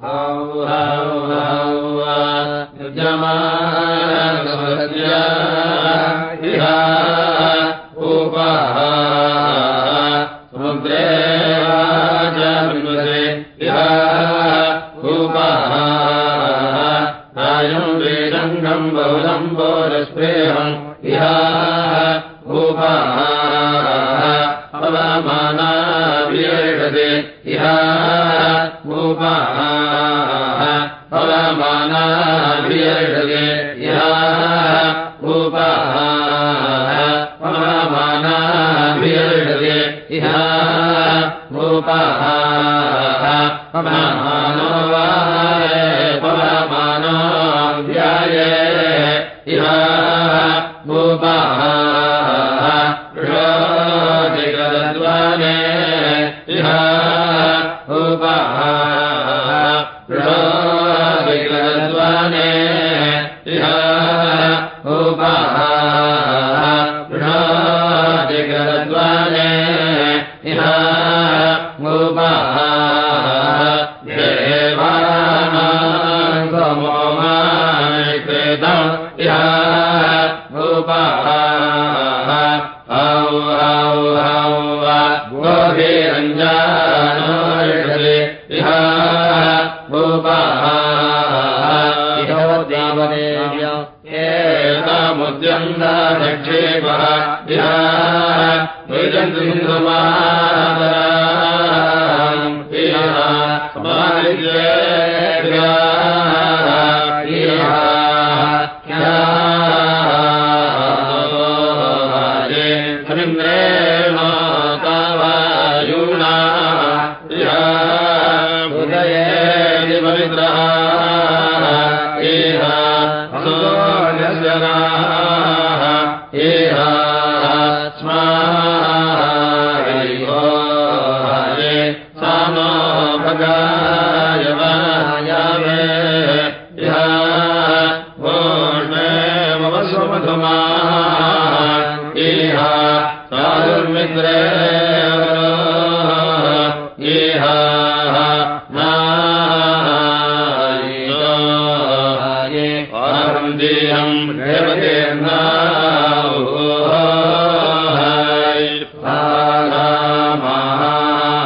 ौ हौ हौ जहापहारे इहा भूपहारम् वेदङ्गम् बहुलम् पौरश्रेहम् इहा भूपा विदधते इहा गोपाः पवमानाभियर्षते भूपा गोरञ्जानावदेव गा महागे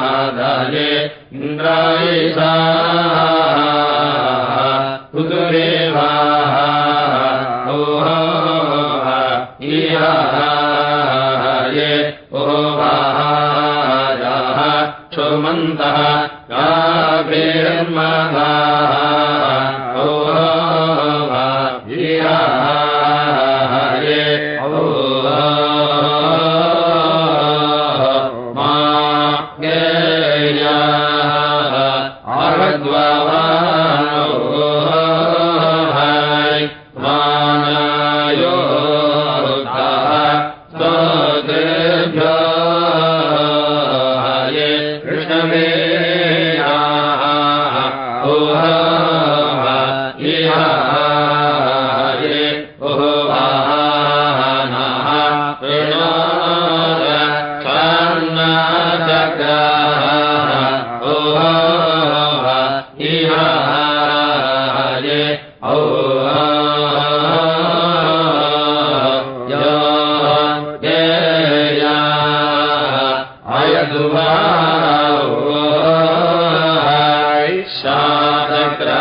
क्रा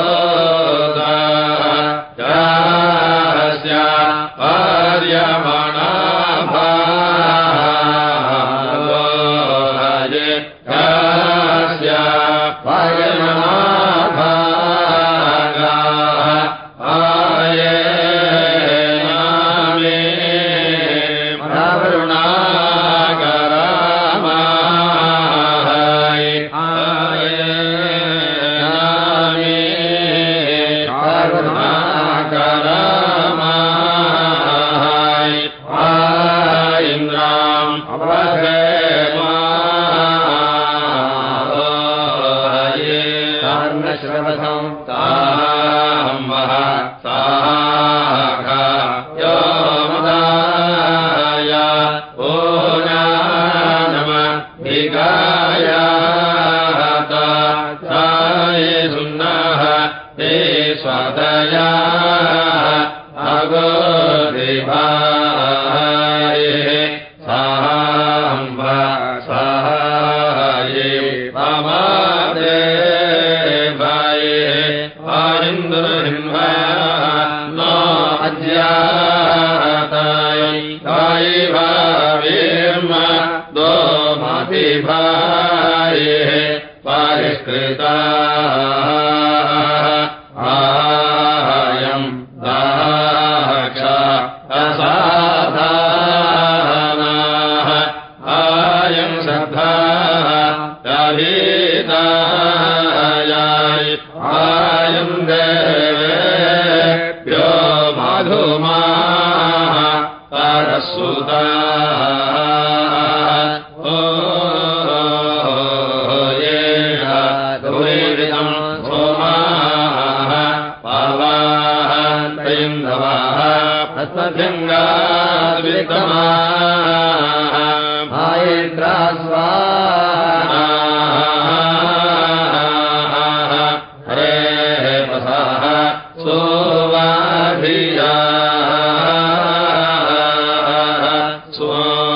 स्वदया अगोदिभाय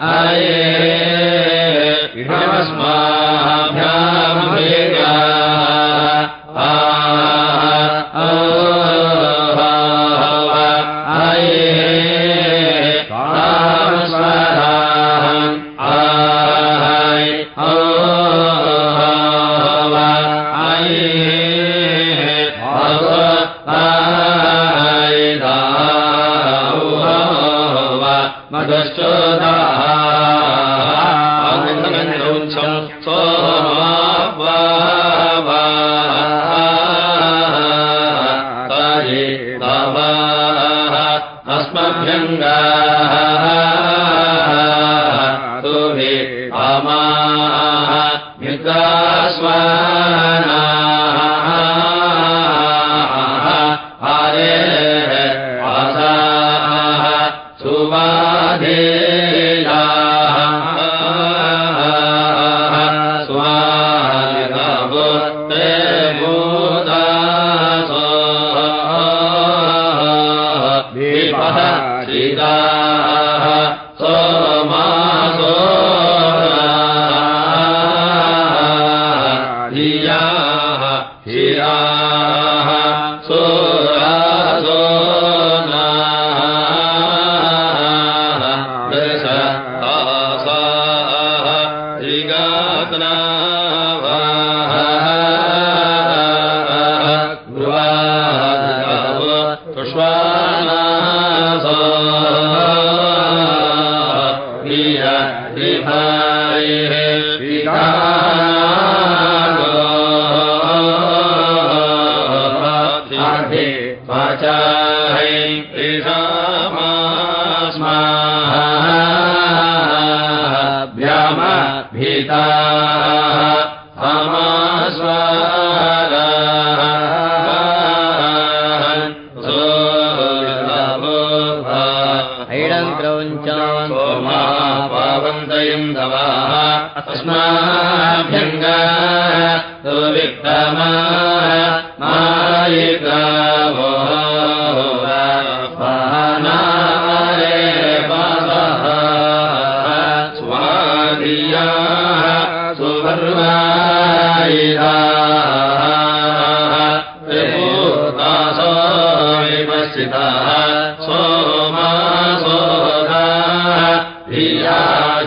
अस्मभ्यङ्गाः धियाः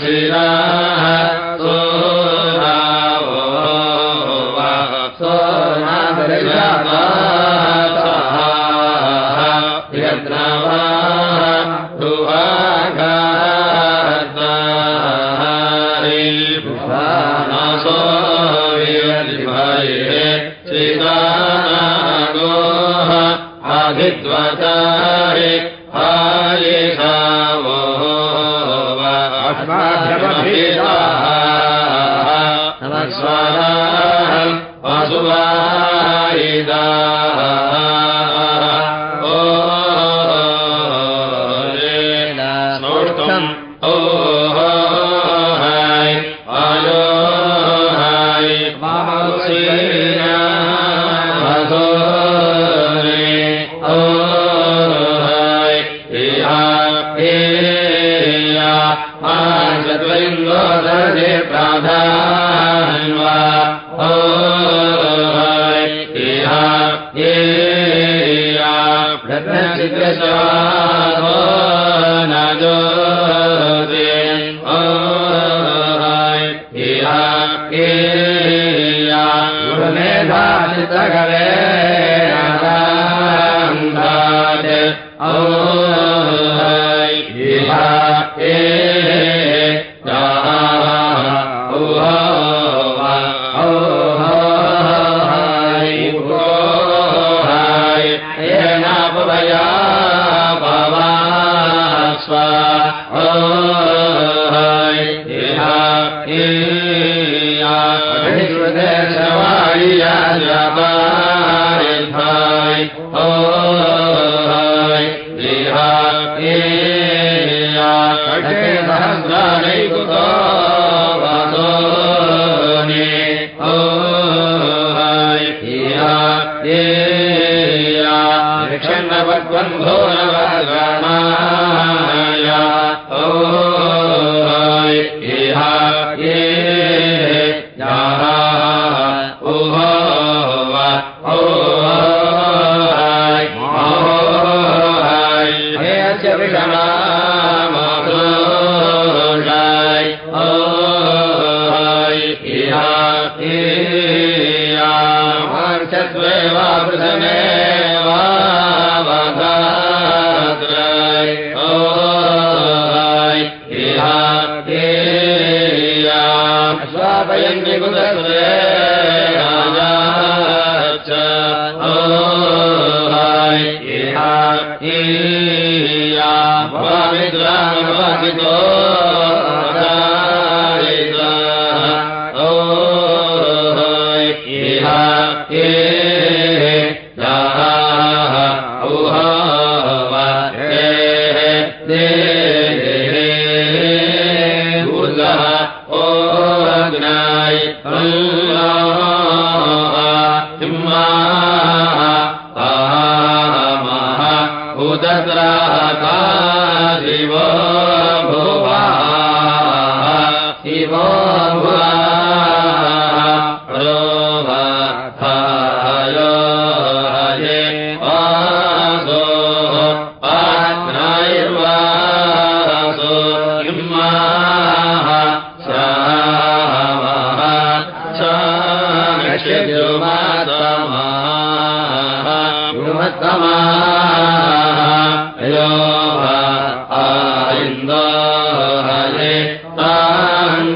धियाशिराः गुणमेधाचितगरे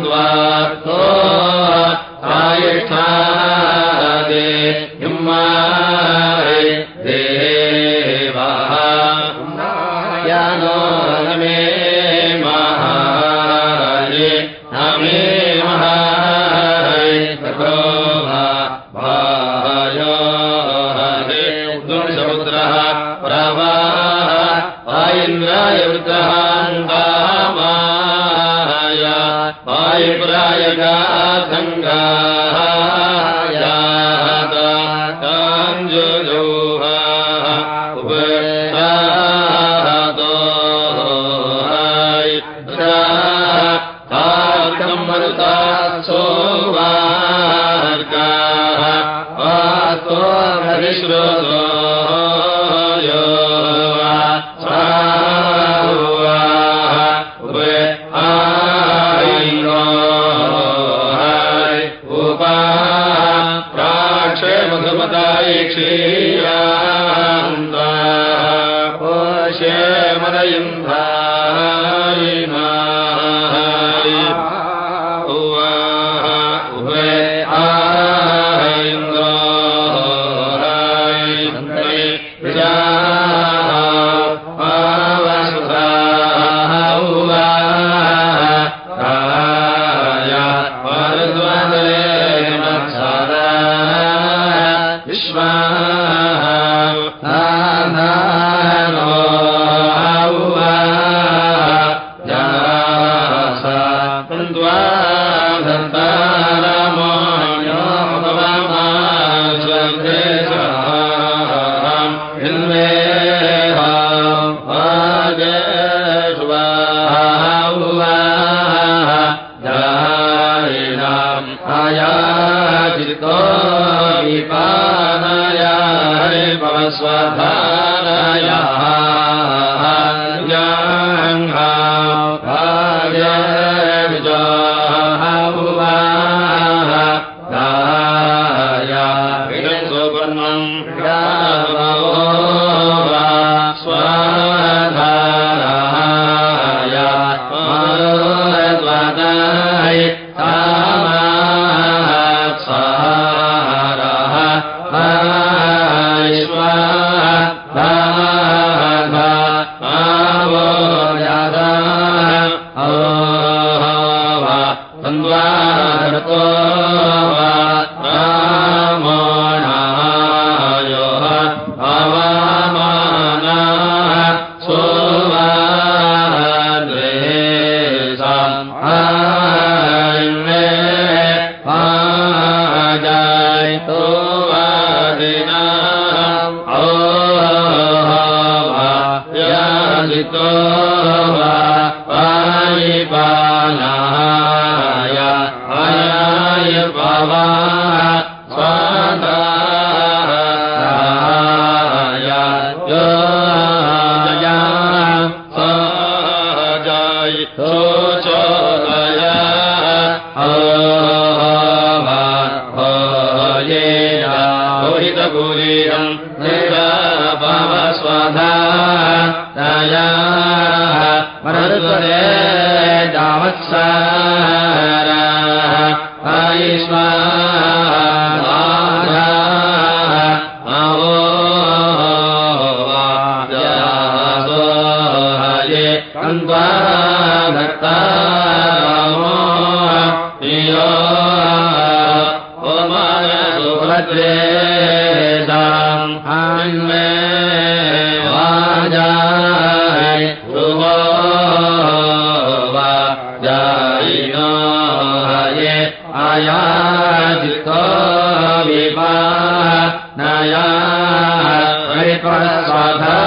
الله वा भुवद्वेदान्वे वाजाय भुवो वा जायिनो हये अयाजितो विपा नया परिपस्वधा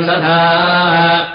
सधा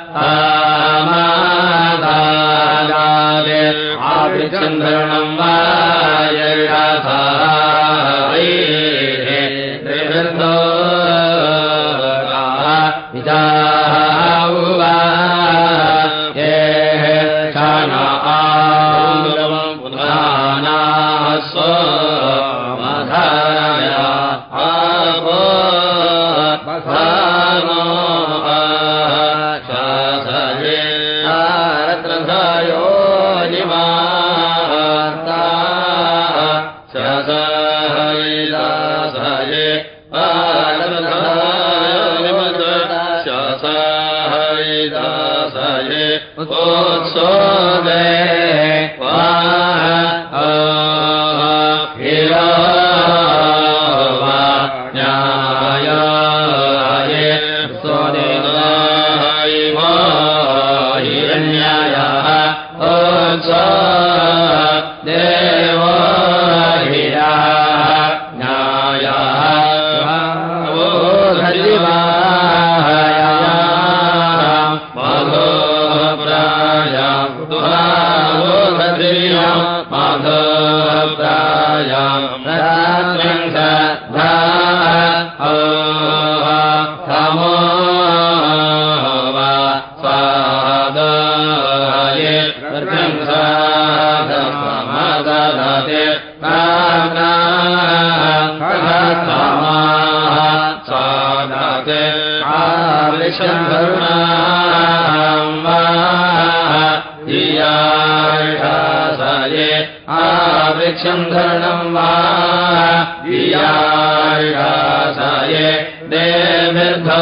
आवृषधरुणां वा धियाषासये आवृक्षं धरणं वा धियाषासये देविर्धो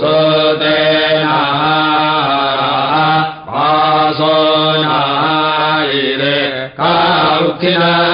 सुतेना सो न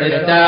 कृता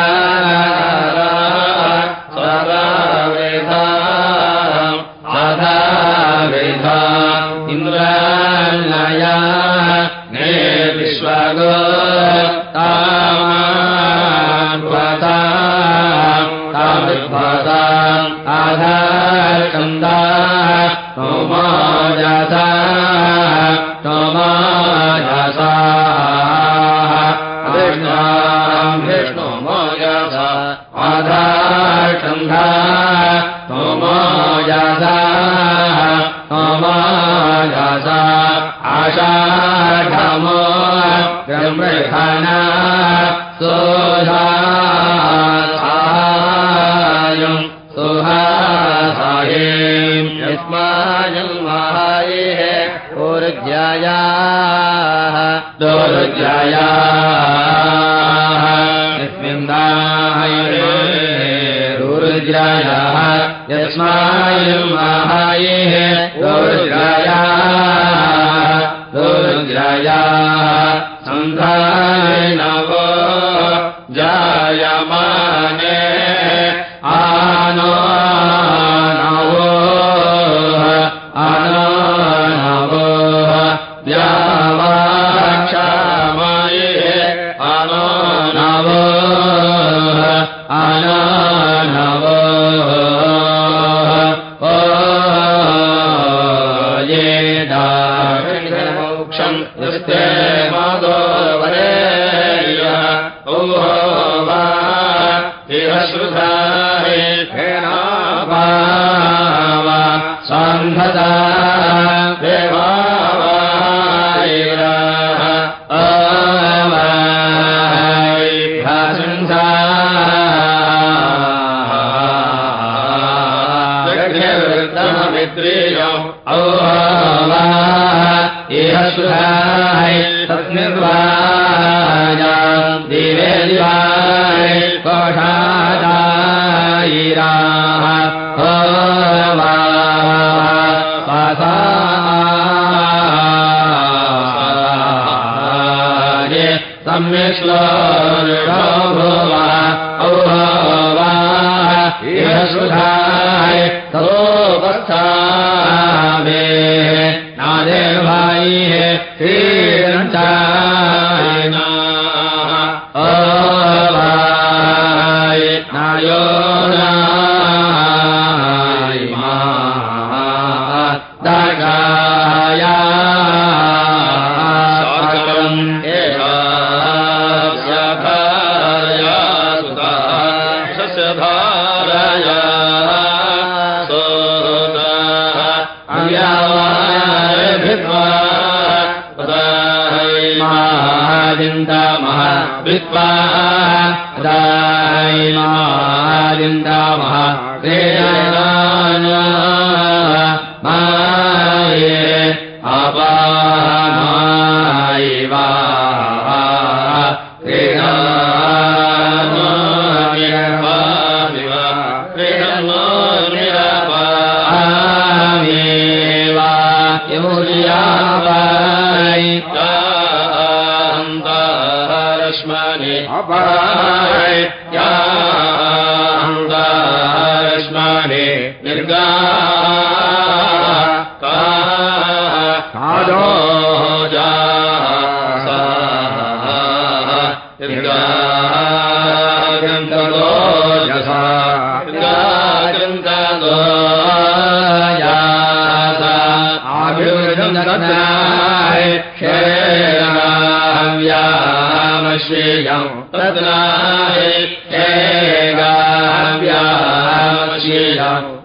ये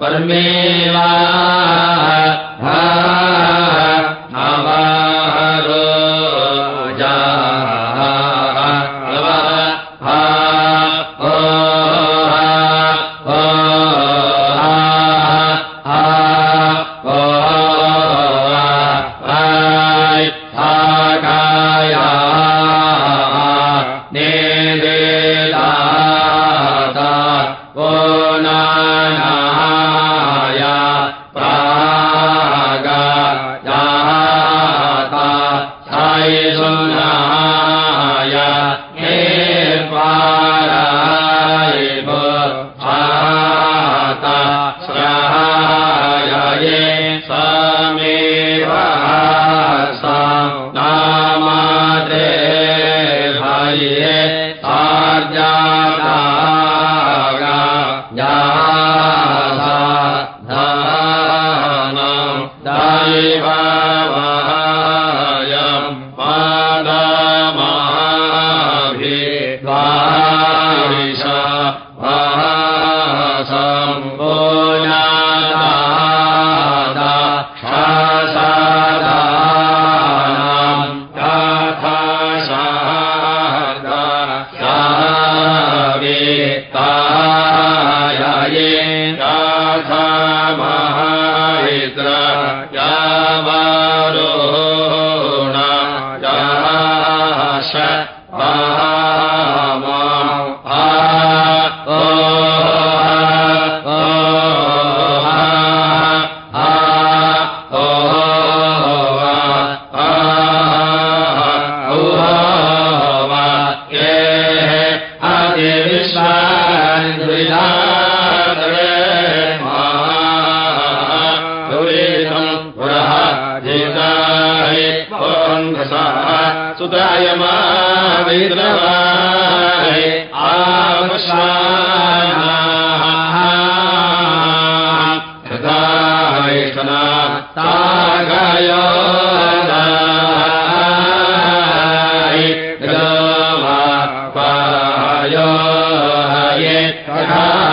परमेवा ये यो